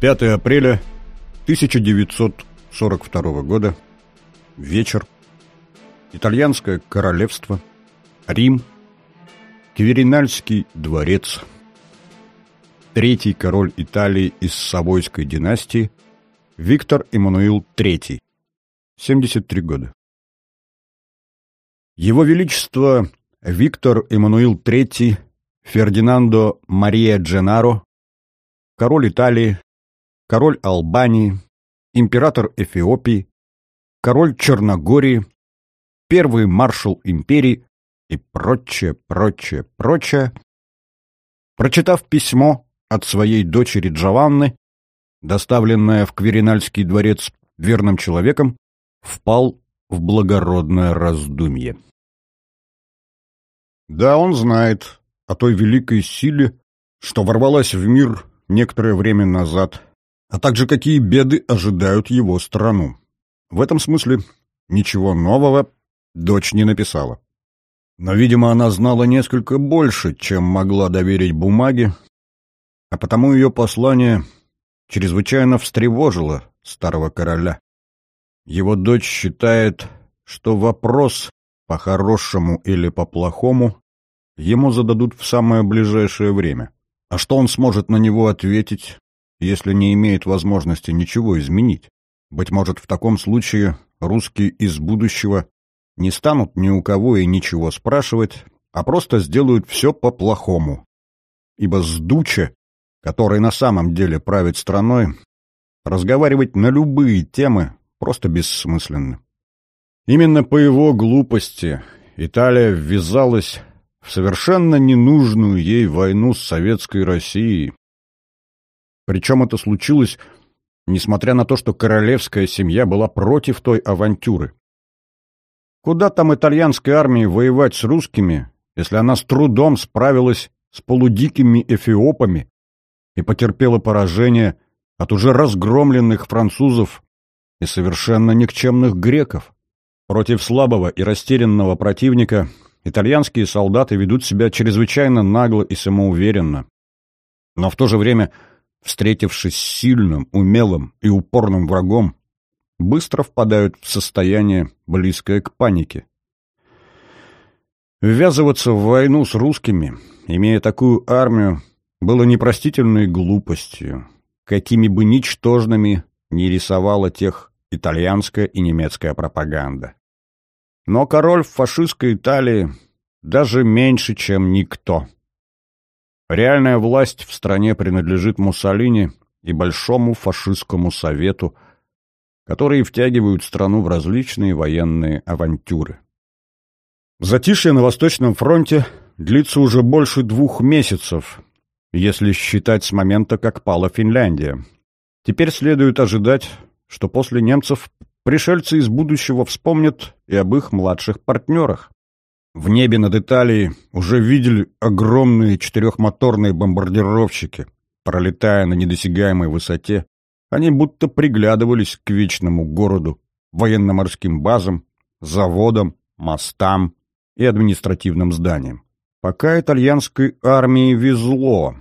5 апреля 1942 года. Вечер. Итальянское королевство. Рим. Кверинальский дворец. Третий король Италии из Савойской династии. Виктор Эммануил III. 73 года. Его Величество Виктор Эммануил III Фердинандо Мария Дженаро, король Италии, король Албании, император Эфиопии, король Черногории, первый маршал империи и прочее, прочее, прочее, прочитав письмо от своей дочери Джованны, доставленное в Кверинальский дворец верным человеком, впал в благородное раздумье. Да, он знает о той великой силе, что ворвалась в мир некоторое время назад, а также какие беды ожидают его страну. В этом смысле ничего нового дочь не написала. Но, видимо, она знала несколько больше, чем могла доверить бумаге, а потому ее послание чрезвычайно встревожило старого короля. Его дочь считает, что вопрос по-хорошему или по-плохому ему зададут в самое ближайшее время. А что он сможет на него ответить, если не имеет возможности ничего изменить? Быть может, в таком случае русские из будущего не станут ни у кого и ничего спрашивать, а просто сделают все по-плохому. Ибо с Дуче, который на самом деле правит страной, разговаривать на любые темы просто бессмысленно. Именно по его глупости Италия ввязалась в совершенно ненужную ей войну с советской Россией. Причем это случилось, несмотря на то, что королевская семья была против той авантюры. Куда там итальянской армии воевать с русскими, если она с трудом справилась с полудикими эфиопами и потерпела поражение от уже разгромленных французов и совершенно никчемных греков? Против слабого и растерянного противника итальянские солдаты ведут себя чрезвычайно нагло и самоуверенно. Но в то же время, встретившись с сильным, умелым и упорным врагом, быстро впадают в состояние, близкое к панике. Ввязываться в войну с русскими, имея такую армию, было непростительной глупостью, какими бы ничтожными не рисовала тех итальянская и немецкая пропаганда. Но король в фашистской Италии даже меньше, чем никто. Реальная власть в стране принадлежит Муссолини и Большому фашистскому совету, которые втягивают страну в различные военные авантюры. Затишье на Восточном фронте длится уже больше двух месяцев, если считать с момента, как пала Финляндия. Теперь следует ожидать, что после немцев Пришельцы из будущего вспомнят и об их младших партнерах. В небе над Италией уже видели огромные четырехмоторные бомбардировщики. Пролетая на недосягаемой высоте, они будто приглядывались к вечному городу, военно-морским базам, заводам, мостам и административным зданиям. Пока итальянской армии везло,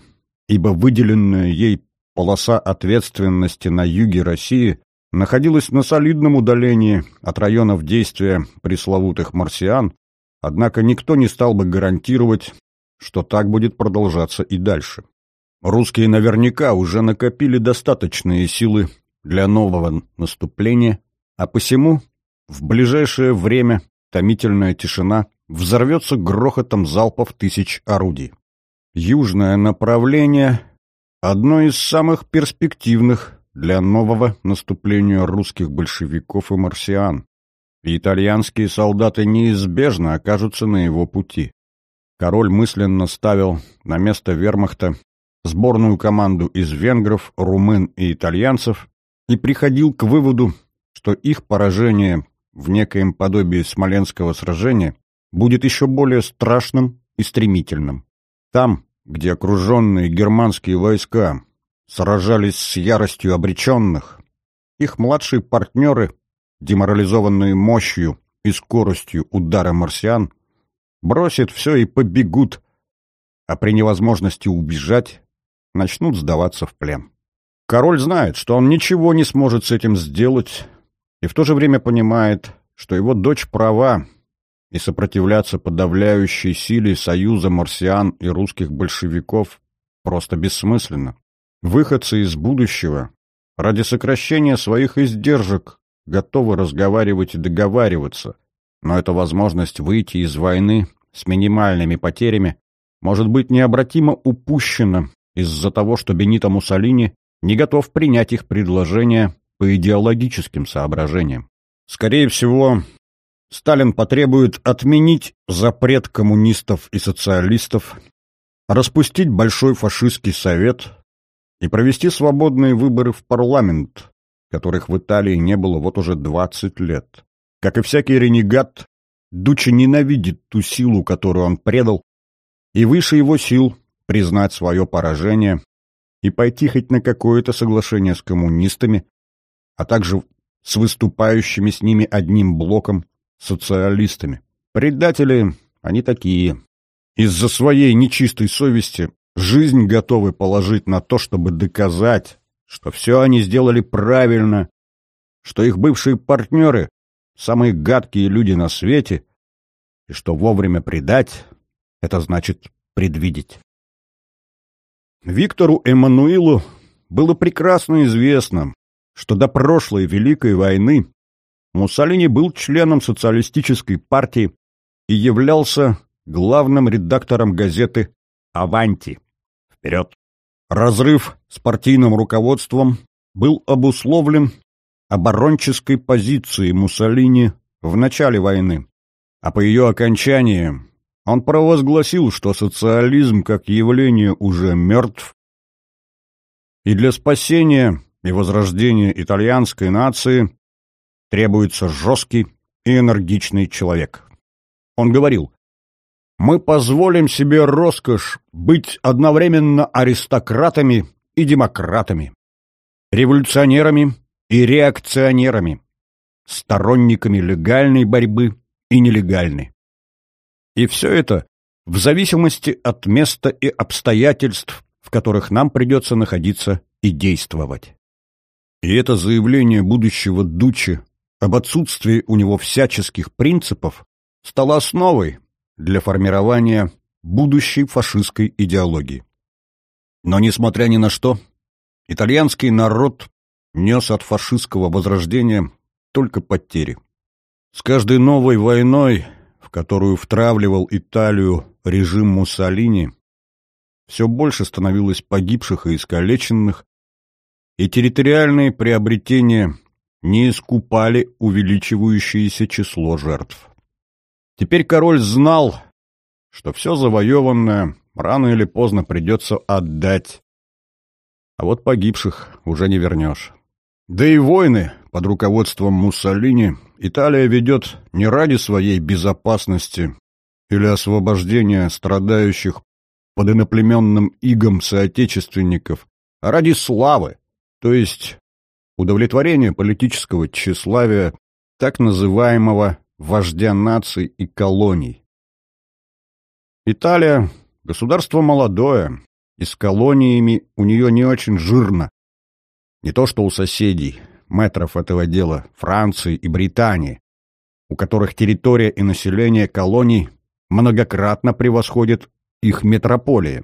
ибо выделенная ей полоса ответственности на юге России находилась на солидном удалении от районов действия пресловутых марсиан, однако никто не стал бы гарантировать, что так будет продолжаться и дальше. Русские наверняка уже накопили достаточные силы для нового наступления, а посему в ближайшее время томительная тишина взорвется грохотом залпов тысяч орудий. Южное направление – одно из самых перспективных для нового наступления русских большевиков и марсиан. И итальянские солдаты неизбежно окажутся на его пути. Король мысленно ставил на место вермахта сборную команду из венгров, румын и итальянцев и приходил к выводу, что их поражение в некоем подобии Смоленского сражения будет еще более страшным и стремительным. Там, где окруженные германские войска сражались с яростью обреченных. Их младшие партнеры, деморализованные мощью и скоростью удара марсиан, бросят все и побегут, а при невозможности убежать начнут сдаваться в плен. Король знает, что он ничего не сможет с этим сделать, и в то же время понимает, что его дочь права, и сопротивляться подавляющей силе союза марсиан и русских большевиков просто бессмысленно. Выходцы из будущего ради сокращения своих издержек готовы разговаривать и договариваться, но эта возможность выйти из войны с минимальными потерями может быть необратимо упущена из-за того, что Бенито Муссолини не готов принять их предложение по идеологическим соображениям. Скорее всего, Сталин потребует отменить запрет коммунистов и социалистов, распустить Большой фашистский совет и провести свободные выборы в парламент, которых в Италии не было вот уже 20 лет. Как и всякий ренегат, Дуччи ненавидит ту силу, которую он предал, и выше его сил признать свое поражение и пойти хоть на какое-то соглашение с коммунистами, а также с выступающими с ними одним блоком социалистами. Предатели они такие. Из-за своей нечистой совести жизнь готовы положить на то, чтобы доказать, что все они сделали правильно, что их бывшие партнеры — самые гадкие люди на свете, и что вовремя предать — это значит предвидеть. Виктору Эммануилу было прекрасно известно, что до прошлой Великой войны Муссолини был членом социалистической партии и являлся главным редактором газеты «Аванти». Вперед! Разрыв с партийным руководством был обусловлен оборонческой позицией Муссолини в начале войны, а по ее окончании он провозгласил, что социализм как явление уже мертв, и для спасения и возрождения итальянской нации требуется жесткий и энергичный человек. Он говорил, «Мы позволим себе роскошь быть одновременно аристократами и демократами, революционерами и реакционерами, сторонниками легальной борьбы и нелегальной. И все это в зависимости от места и обстоятельств, в которых нам придется находиться и действовать. И это заявление будущего Дучи об отсутствии у него всяческих принципов стало основой для формирования будущей фашистской идеологии. Но, несмотря ни на что, итальянский народ нес от фашистского возрождения только потери. С каждой новой войной в которую втравливал Италию режим Муссолини, все больше становилось погибших и искалеченных, и территориальные приобретения не искупали увеличивающееся число жертв. Теперь король знал, что все завоеванное рано или поздно придется отдать, а вот погибших уже не вернешь. Да и войны под руководством Муссолини Италия ведет не ради своей безопасности или освобождения страдающих под иноплеменным игом соотечественников, а ради славы, то есть удовлетворения политического тщеславия так называемого вождя наций и колоний. Италия — государство молодое, и с колониями у нее не очень жирно. Не то что у соседей, метров этого дела Франции и Британии, у которых территория и население колоний многократно превосходит их метрополии.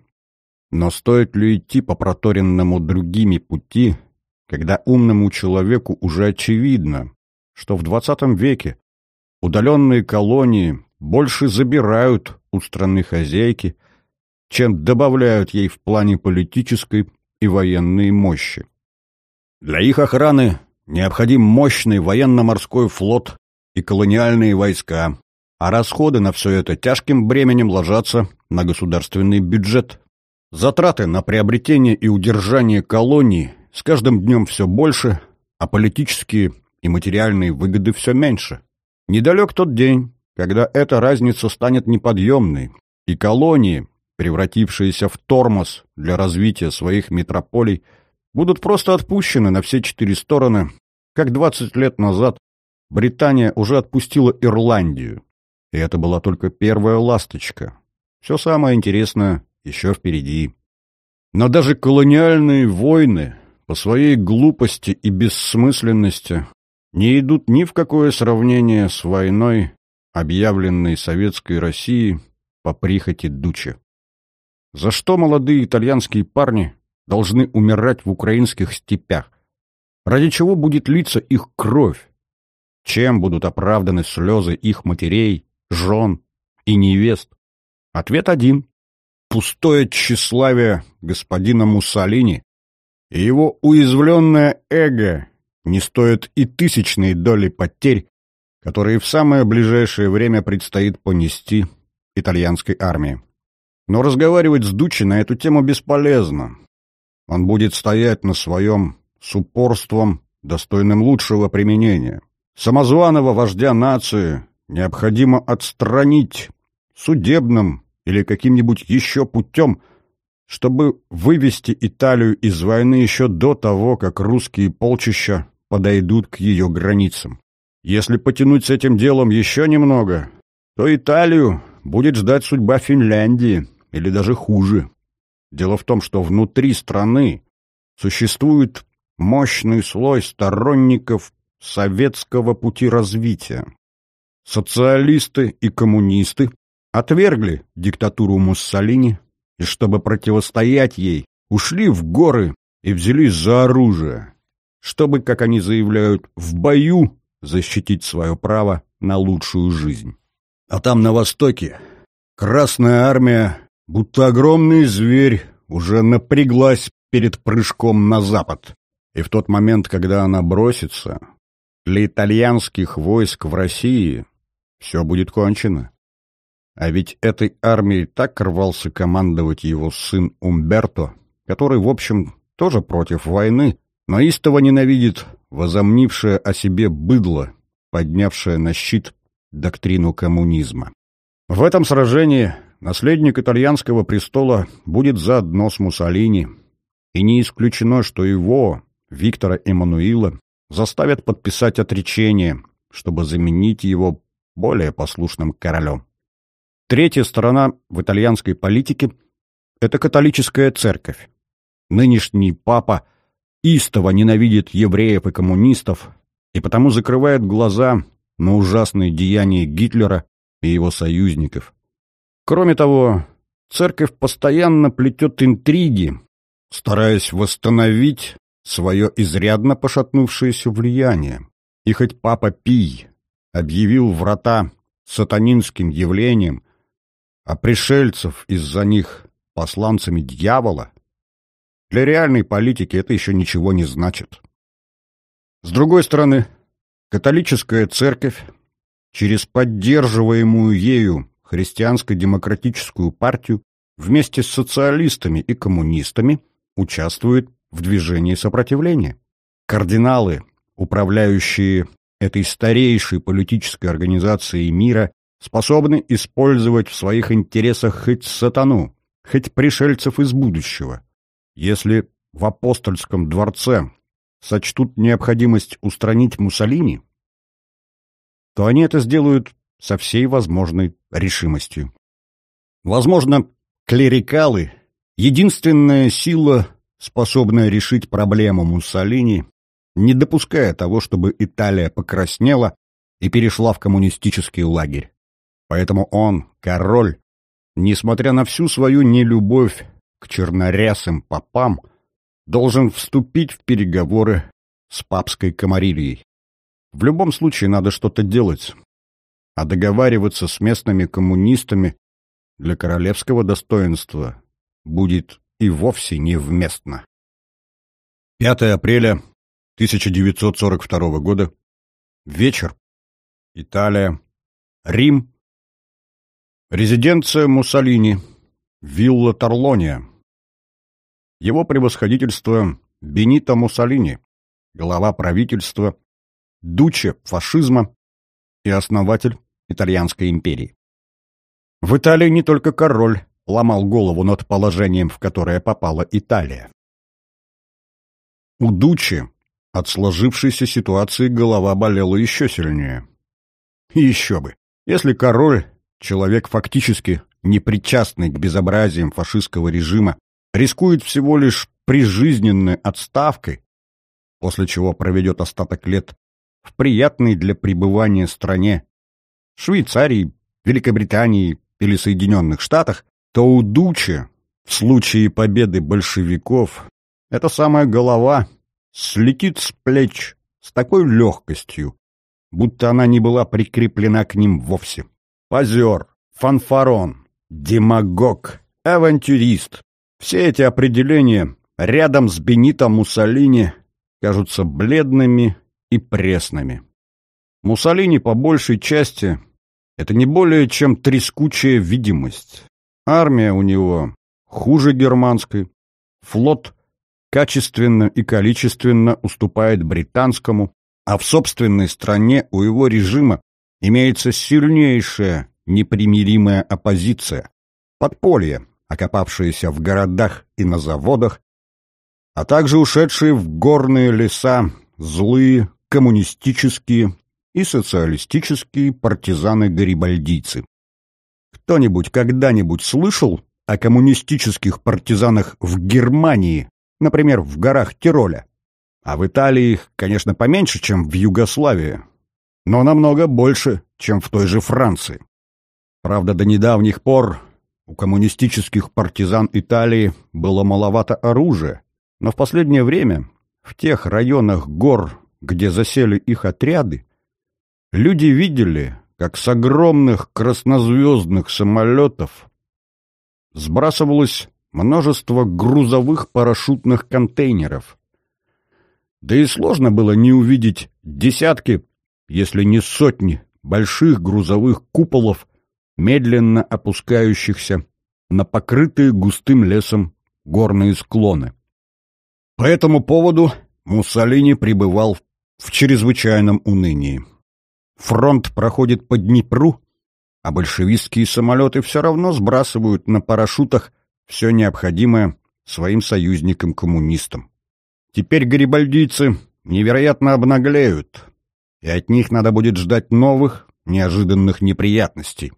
Но стоит ли идти по проторенному другими пути, когда умному человеку уже очевидно, что в XX веке удаленные колонии больше забирают у страны хозяйки, чем добавляют ей в плане политической и военной мощи. Для их охраны Необходим мощный военно-морской флот и колониальные войска, а расходы на все это тяжким бременем ложатся на государственный бюджет. Затраты на приобретение и удержание колоний с каждым днем все больше, а политические и материальные выгоды все меньше. Недалек тот день, когда эта разница станет неподъемной, и колонии, превратившиеся в тормоз для развития своих метрополий, будут просто отпущены на все четыре стороны, как 20 лет назад Британия уже отпустила Ирландию. И это была только первая ласточка. Все самое интересное еще впереди. Но даже колониальные войны, по своей глупости и бессмысленности не идут ни в какое сравнение с войной, объявленной советской Россией по прихоти Дуче. За что молодые итальянские парни должны умирать в украинских степях? Ради чего будет литься их кровь? Чем будут оправданы слезы их матерей, жен и невест? Ответ один. Пустое тщеславие господина Муссолини и его уязвленное эго не стоят и тысячной доли потерь, которые в самое ближайшее время предстоит понести итальянской армии. Но разговаривать с Дучи на эту тему бесполезно. Он будет стоять на своем с упорством, достойным лучшего применения. Самозваного вождя нации необходимо отстранить судебным или каким-нибудь еще путем, чтобы вывести Италию из войны еще до того, как русские полчища подойдут к ее границам. Если потянуть с этим делом еще немного, то Италию будет ждать судьба Финляндии, или даже хуже. Дело в том, что внутри страны существует мощный слой сторонников советского пути развития. Социалисты и коммунисты отвергли диктатуру Муссолини и, чтобы противостоять ей, ушли в горы и взялись за оружие, чтобы, как они заявляют, в бою защитить свое право на лучшую жизнь. А там, на востоке, Красная армия, будто огромный зверь, уже напряглась перед прыжком на запад. И в тот момент, когда она бросится, для итальянских войск в России все будет кончено. А ведь этой армией так рвался командовать его сын Умберто, который, в общем, тоже против войны, но истово ненавидит возомнившее о себе быдло, поднявшее на щит доктрину коммунизма. В этом сражении наследник итальянского престола будет заодно с Муссолини, и не исключено, что его, Виктора Эммануила, заставят подписать отречение, чтобы заменить его более послушным королем. Третья сторона в итальянской политике – это католическая церковь. Нынешний папа истово ненавидит евреев и коммунистов и потому закрывает глаза на ужасные деяния Гитлера и его союзников. Кроме того, церковь постоянно плетет интриги, стараясь восстановить свое изрядно пошатнувшееся влияние. И хоть папа Пий объявил врата сатанинским явлением, а пришельцев из-за них посланцами дьявола, для реальной политики это еще ничего не значит. С другой стороны, католическая церковь через поддерживаемую ею христианско-демократическую партию вместе с социалистами и коммунистами участвует в движении сопротивления. Кардиналы, управляющие этой старейшей политической организацией мира, способны использовать в своих интересах хоть сатану, хоть пришельцев из будущего. Если в апостольском дворце сочтут необходимость устранить Муссолини, то они это сделают со всей возможной решимостью. Возможно, клерикалы — единственная сила, способная решить проблему Муссолини, не допуская того, чтобы Италия покраснела и перешла в коммунистический лагерь. Поэтому он, король, несмотря на всю свою нелюбовь к чернорясым попам, должен вступить в переговоры с папской комарилией. В любом случае надо что-то делать. А договариваться с местными коммунистами для королевского достоинства будет и вовсе невместно. 5 апреля 1942 года. Вечер. Италия. Рим. Резиденция Муссолини. Вилла Торлония. Его превосходительство Бенито Муссолини, глава правительства дуче фашизма и основатель итальянской империи. В Италии не только король ломал голову над положением, в которое попала Италия. У Дучи от сложившейся ситуации голова болела еще сильнее. И еще бы, если король, человек фактически непричастный к безобразиям фашистского режима, рискует всего лишь прижизненной отставкой, после чего проведет остаток лет в приятной для пребывания стране Швейцарии, Великобритании или Соединенных Штатах, то у Дучи в случае победы большевиков эта самая голова слетит с плеч с такой легкостью, будто она не была прикреплена к ним вовсе. Позер, фанфарон, демагог, авантюрист — все эти определения рядом с Бенито Муссолини кажутся бледными и пресными. Муссолини по большей части — это не более чем трескучая видимость. Армия у него хуже германской, флот качественно и количественно уступает британскому, а в собственной стране у его режима имеется сильнейшая непримиримая оппозиция, подполье, окопавшееся в городах и на заводах, а также ушедшие в горные леса злые коммунистические и социалистические партизаны-гарибальдийцы. Кто-нибудь когда-нибудь слышал о коммунистических партизанах в Германии, например, в горах Тироля? А в Италии их, конечно, поменьше, чем в Югославии, но намного больше, чем в той же Франции. Правда, до недавних пор у коммунистических партизан Италии было маловато оружия, но в последнее время в тех районах гор, где засели их отряды, люди видели, как с огромных краснозвездных самолетов сбрасывалось множество грузовых парашютных контейнеров. Да и сложно было не увидеть десятки, если не сотни, больших грузовых куполов, медленно опускающихся на покрытые густым лесом горные склоны. По этому поводу Муссолини пребывал в чрезвычайном унынии. Фронт проходит по Днепру, а большевистские самолеты все равно сбрасывают на парашютах все необходимое своим союзникам-коммунистам. Теперь гарибальдийцы невероятно обнаглеют, и от них надо будет ждать новых, неожиданных неприятностей.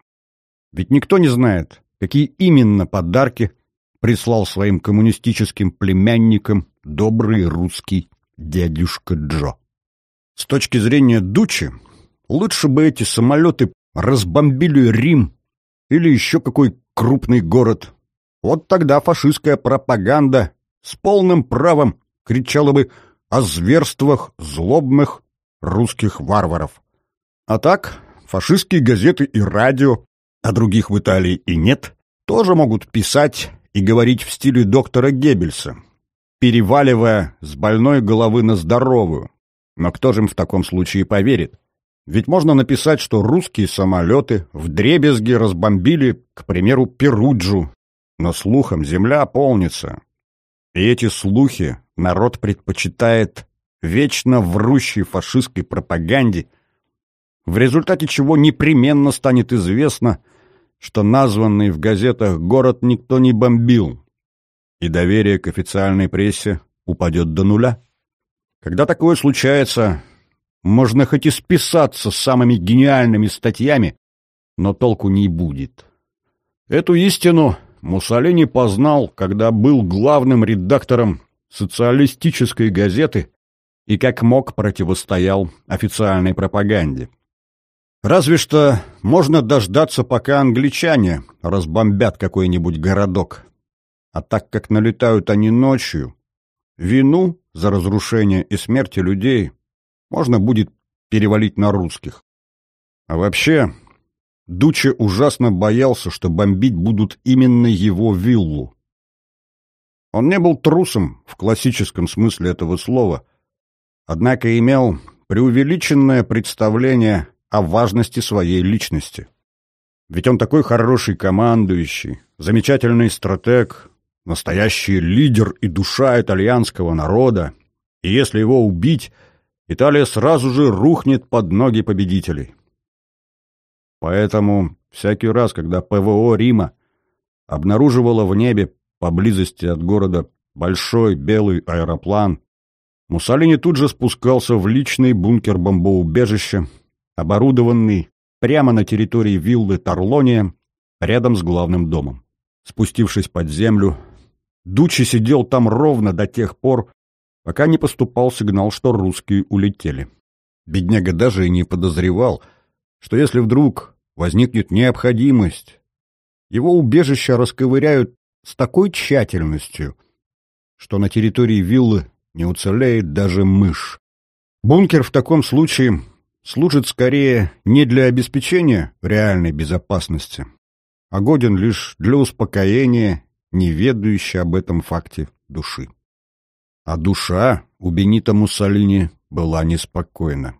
Ведь никто не знает, какие именно подарки прислал своим коммунистическим племянникам добрый русский дядюшка Джо. С точки зрения Дучи, Лучше бы эти самолеты разбомбили Рим или еще какой крупный город. Вот тогда фашистская пропаганда с полным правом кричала бы о зверствах злобных русских варваров. А так, фашистские газеты и радио, а других в Италии и нет, тоже могут писать и говорить в стиле доктора Геббельса, переваливая с больной головы на здоровую. Но кто же им в таком случае поверит? Ведь можно написать, что русские самолеты в дребезги разбомбили, к примеру, Перуджу. Но слухом земля полнится. И эти слухи народ предпочитает вечно врущей фашистской пропаганде, в результате чего непременно станет известно, что названный в газетах город никто не бомбил, и доверие к официальной прессе упадет до нуля. Когда такое случается, можно хоть и списаться с самыми гениальными статьями, но толку не будет. Эту истину Муссолини познал, когда был главным редактором социалистической газеты и как мог противостоял официальной пропаганде. Разве что можно дождаться, пока англичане разбомбят какой-нибудь городок. А так как налетают они ночью, вину за разрушение и смерти людей можно будет перевалить на русских. А вообще, Дуче ужасно боялся, что бомбить будут именно его виллу. Он не был трусом в классическом смысле этого слова, однако имел преувеличенное представление о важности своей личности. Ведь он такой хороший командующий, замечательный стратег, настоящий лидер и душа итальянского народа, и если его убить – Италия сразу же рухнет под ноги победителей. Поэтому всякий раз, когда ПВО Рима обнаруживало в небе поблизости от города большой белый аэроплан, Муссолини тут же спускался в личный бункер бомбоубежища, оборудованный прямо на территории виллы Тарлония, рядом с главным домом. Спустившись под землю, Дучи сидел там ровно до тех пор, пока не поступал сигнал, что русские улетели. Бедняга даже и не подозревал, что если вдруг возникнет необходимость, его убежище расковыряют с такой тщательностью, что на территории виллы не уцелеет даже мышь. Бункер в таком случае служит скорее не для обеспечения реальной безопасности, а годен лишь для успокоения неведающей об этом факте души. А душа у Бенита Муссолини была неспокойна.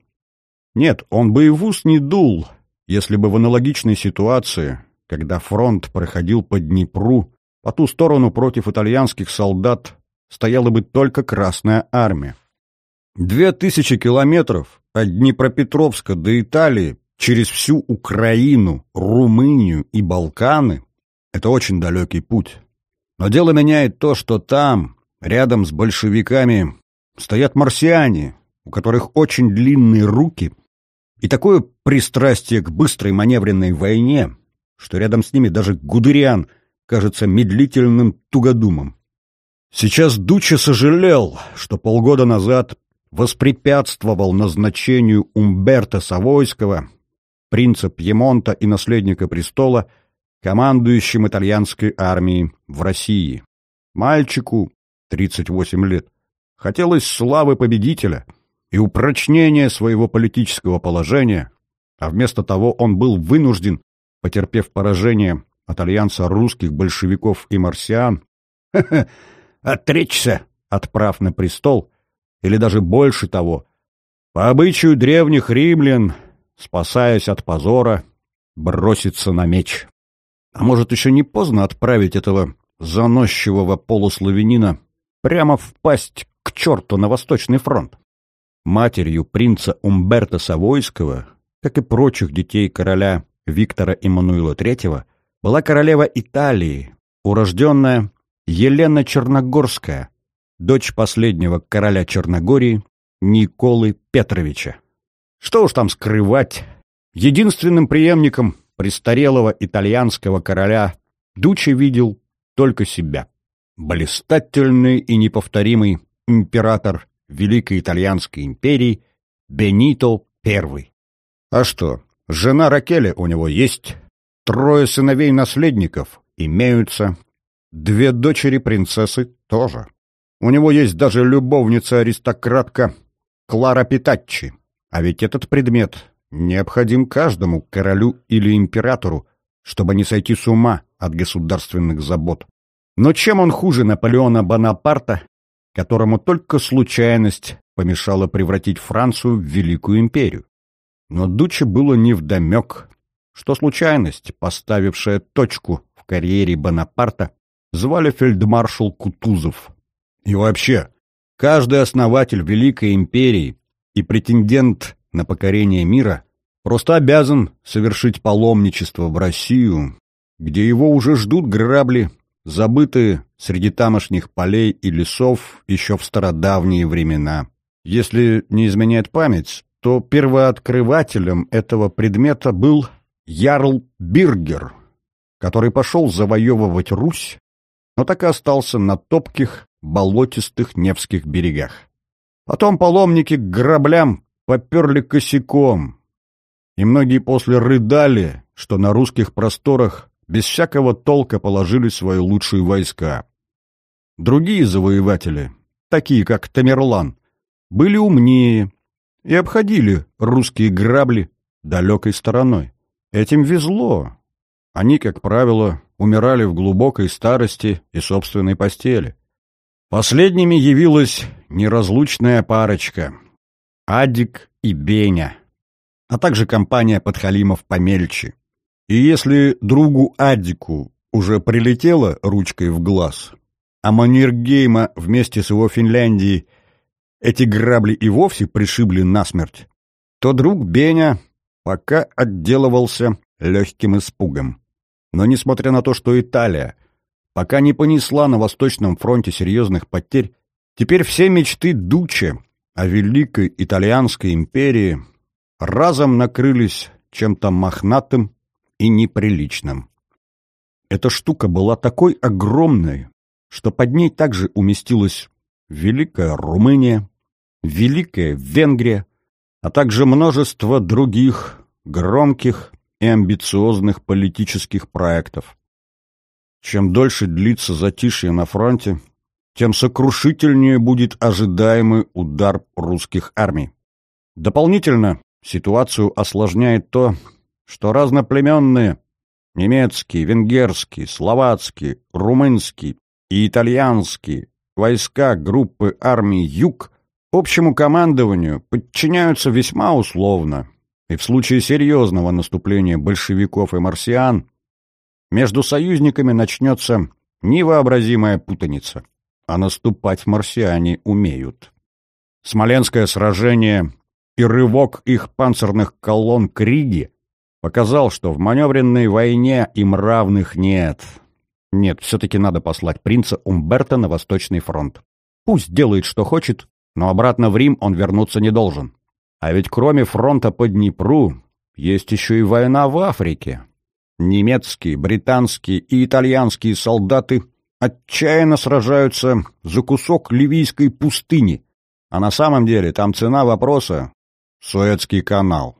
Нет, он бы и в ус не дул, если бы в аналогичной ситуации, когда фронт проходил по Днепру, по ту сторону против итальянских солдат стояла бы только Красная Армия. Две тысячи километров от Днепропетровска до Италии через всю Украину, Румынию и Балканы — это очень далекий путь. Но дело меняет то, что там, рядом с большевиками, стоят марсиане, у которых очень длинные руки и такое пристрастие к быстрой маневренной войне, что рядом с ними даже Гудериан кажется медлительным тугодумом. Сейчас Дуча сожалел, что полгода назад воспрепятствовал назначению Умберто Савойского, принца Пьемонта и наследника престола, командующим итальянской армией в России. Мальчику, 38 лет, хотелось славы победителя и упрочнения своего политического положения, а вместо того он был вынужден, потерпев поражение от альянса русских большевиков и марсиан, отречься от прав на престол, или даже больше того, по обычаю древних римлян, спасаясь от позора, броситься на меч. А может, еще не поздно отправить этого заносчивого полуславянина прямо в пасть к черту на Восточный фронт? Матерью принца Умберто Савойского, как и прочих детей короля Виктора Эммануила III, была королева Италии, урожденная Елена Черногорская, дочь последнего короля Черногории Николы Петровича. Что уж там скрывать, единственным преемником престарелого итальянского короля Дучи видел только себя. Блистательный и неповторимый император Великой Итальянской империи Бенито I. А что, жена Ракеля у него есть, трое сыновей-наследников имеются, две дочери принцессы тоже. У него есть даже любовница-аристократка Клара Питаччи. А ведь этот предмет необходим каждому королю или императору, чтобы не сойти с ума от государственных забот. Но чем он хуже Наполеона Бонапарта, которому только случайность помешала превратить Францию в великую империю? Но Дуче было невдомек, что случайность, поставившая точку в карьере Бонапарта, звали фельдмаршал Кутузов. И вообще, каждый основатель Великой Империи и претендент на покорение мира просто обязан совершить паломничество в Россию, где его уже ждут грабли, забытые среди тамошних полей и лесов еще в стародавние времена. Если не изменяет память, то первооткрывателем этого предмета был Ярл Биргер, который пошел завоевывать Русь, но так и остался на топких болотистых Невских берегах. Потом паломники к граблям поперли косяком, и многие после рыдали, что на русских просторах без всякого толка положили свои лучшие войска. Другие завоеватели, такие как Тамерлан, были умнее и обходили русские грабли далекой стороной. Этим везло. Они, как правило, умирали в глубокой старости и собственной постели. Последними явилась неразлучная парочка — Адик и Беня, а также компания подхалимов помельче. И если другу Адику уже прилетела ручкой в глаз, а Маннергейма вместе с его Финляндией эти грабли и вовсе пришибли насмерть, то друг Беня пока отделывался легким испугом. Но несмотря на то, что Италия — пока не понесла на Восточном фронте серьезных потерь, теперь все мечты Дуче о Великой Итальянской империи разом накрылись чем-то мохнатым и неприличным. Эта штука была такой огромной, что под ней также уместилось Великая Румыния, Великая Венгрия, а также множество других громких и амбициозных политических проектов. Чем дольше длится затишье на фронте, тем сокрушительнее будет ожидаемый удар русских армий. Дополнительно ситуацию осложняет то, что разноплеменные немецкие, венгерские, словацкие, румынские и итальянские войска группы армий «Юг» общему командованию подчиняются весьма условно, и в случае серьезного наступления большевиков и марсиан между союзниками начнется невообразимая путаница, а наступать марсиане умеют. Смоленское сражение и рывок их панцирных колонн к Риге показал, что в маневренной войне им равных нет. Нет, все-таки надо послать принца Умберта на Восточный фронт. Пусть делает, что хочет, но обратно в Рим он вернуться не должен. А ведь кроме фронта по Днепру есть еще и война в Африке. Немецкие, британские и итальянские солдаты отчаянно сражаются за кусок ливийской пустыни, а на самом деле там цена вопроса — Суэцкий канал.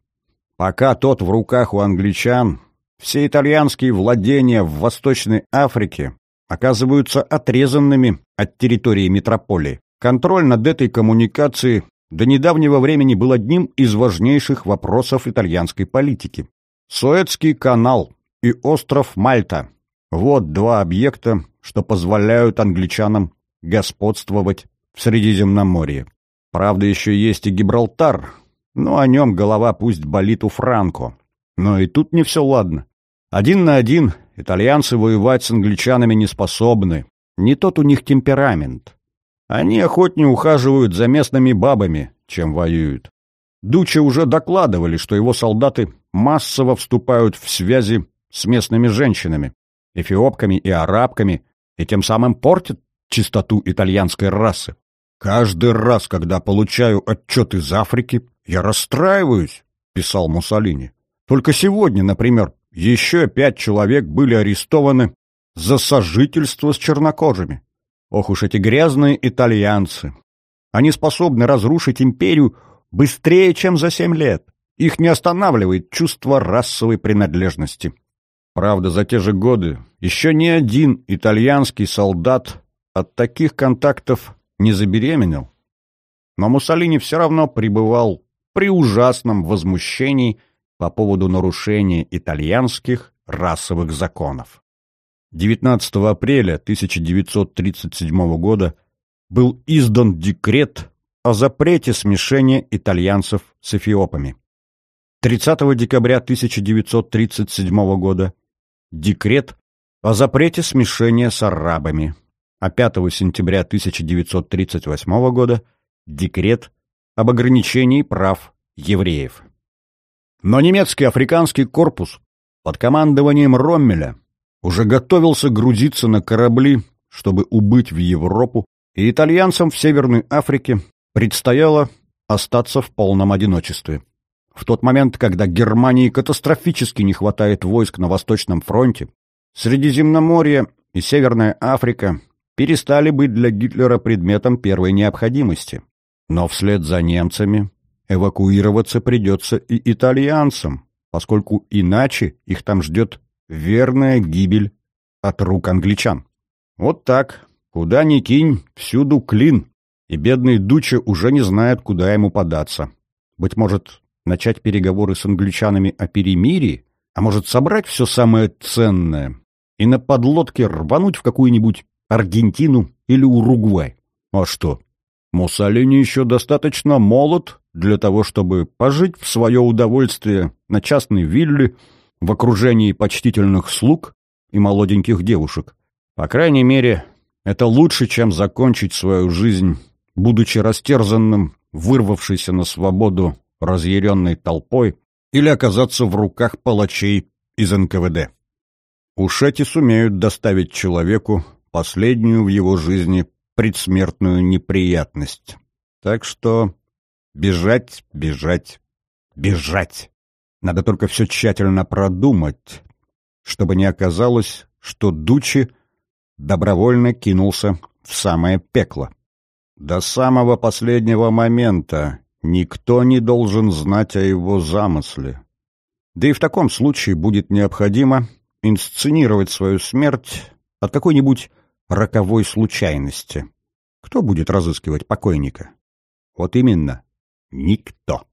Пока тот в руках у англичан, все итальянские владения в Восточной Африке оказываются отрезанными от территории метрополии. Контроль над этой коммуникацией до недавнего времени был одним из важнейших вопросов итальянской политики. Суэцкий канал и остров Мальта – вот два объекта, что позволяют англичанам господствовать в Средиземноморье. Правда, еще есть и Гибралтар, но о нем голова пусть болит у Франко. Но и тут не все ладно. Один на один итальянцы воевать с англичанами не способны. Не тот у них темперамент. Они охотнее ухаживают за местными бабами, чем воюют. Дуче уже докладывали, что его солдаты массово вступают в связи с местными женщинами, эфиопками и арабками, и тем самым портят чистоту итальянской расы. «Каждый раз, когда получаю отчет из Африки, я расстраиваюсь», — писал Муссолини. «Только сегодня, например, еще пять человек были арестованы за сожительство с чернокожими. Ох уж эти грязные итальянцы. Они способны разрушить империю быстрее, чем за семь лет. Их не останавливает чувство расовой принадлежности. Правда, за те же годы еще ни один итальянский солдат от таких контактов не забеременел. Но Муссолини все равно пребывал при ужасном возмущении по поводу нарушения итальянских расовых законов. 19 апреля 1937 года был издан декрет о запрете смешения итальянцев с эфиопами. 30 декабря 1937 года декрет о запрете смешения с арабами, а 5 сентября 1938 года декрет об ограничении прав евреев. Но немецкий африканский корпус под командованием Роммеля уже готовился грузиться на корабли, чтобы убыть в Европу, и итальянцам в Северной Африке предстояло остаться в полном одиночестве. В тот момент, когда Германии катастрофически не хватает войск на Восточном фронте, Средиземноморье и Северная Африка перестали быть для Гитлера предметом первой необходимости. Но вслед за немцами эвакуироваться придется и итальянцам, поскольку иначе их там ждет верная гибель от рук англичан. Вот так, куда ни кинь, всюду клин, и бедный Дуча уже не знает, куда ему податься. Быть может, начать переговоры с англичанами о перемирии, а может, собрать все самое ценное и на подлодке рвануть в какую-нибудь Аргентину или Уругвай. А что? Муссолини еще достаточно молод для того, чтобы пожить в свое удовольствие на частной вилле в окружении почтительных слуг и молоденьких девушек. По крайней мере, это лучше, чем закончить свою жизнь, будучи растерзанным, вырвавшейся на свободу разъяренной толпой или оказаться в руках палачей из НКВД. Уж эти сумеют доставить человеку последнюю в его жизни предсмертную неприятность. Так что бежать, бежать, бежать. Надо только все тщательно продумать, чтобы не оказалось, что Дучи добровольно кинулся в самое пекло. До самого последнего момента никто не должен знать о его замысле. Да и в таком случае будет необходимо инсценировать свою смерть от какой-нибудь роковой случайности. Кто будет разыскивать покойника? Вот именно, никто.